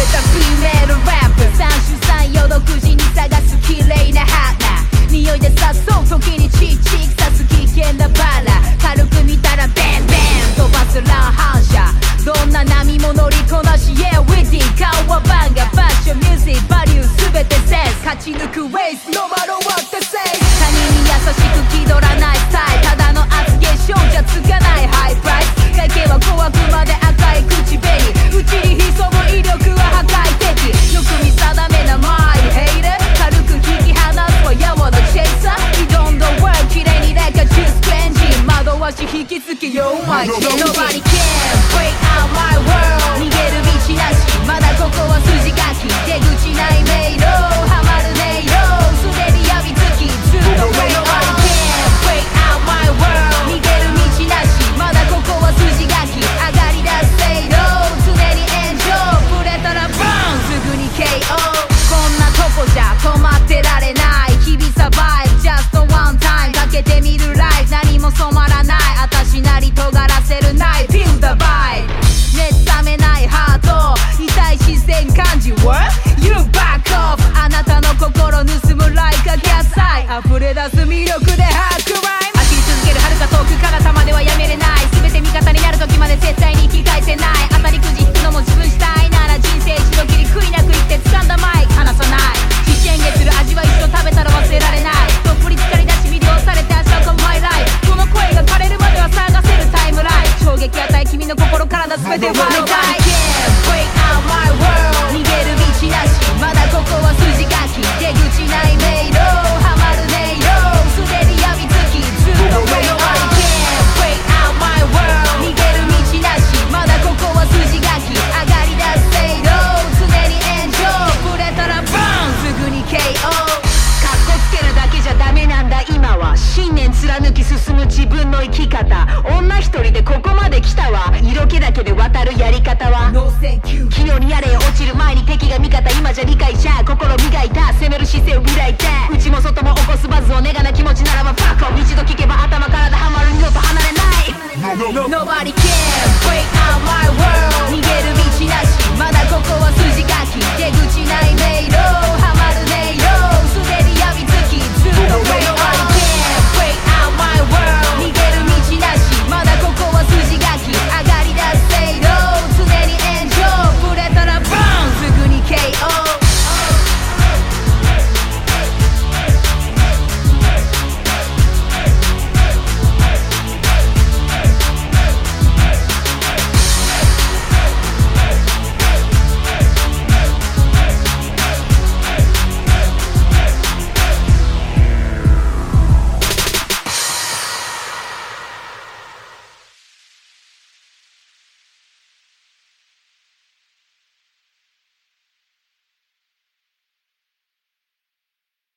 with a female rapper 三種三様独自に探す綺麗な花匂いで誘う時にチッチク刺す危険なバラ軽く見たらベンベン飛ばす乱反射どんな波も乗りこなし Yeah with it 顔はバンガファッションミュージックバリュー全てセンス勝ち抜くウェイス No matter what they say 他人に優しく気取らないスタイル yo mic. Nobody cares. 心盗む like a gas 溢れ出す魅力でハークライム走り続ける遥か遠く彼方まではやめれない。全て味方になる時まで絶対に引き返せない。当たりくじ引くのも自分したいなら人生一度きり悔いなく言って掴んだマイク。離さない。実験月る味は一度食べたら忘れられない。どっぷり浸かりだし魅了されて明日をマイライフ。この声が枯れるまでは探せるタイムライン衝撃与え君の心体全ては My die break 貫き進む自分の生き方。女一人でここまで来たわ。色気だけで渡るやり方は。No 器用にやれよ落ちる前に敵が味方。今じゃ理解じゃ心磨いた。攻める姿勢を開いて。内も外も起こすバズをネガな気持ちならばファック一度聞けば頭からハマる二度と離れない。Nobody can break out my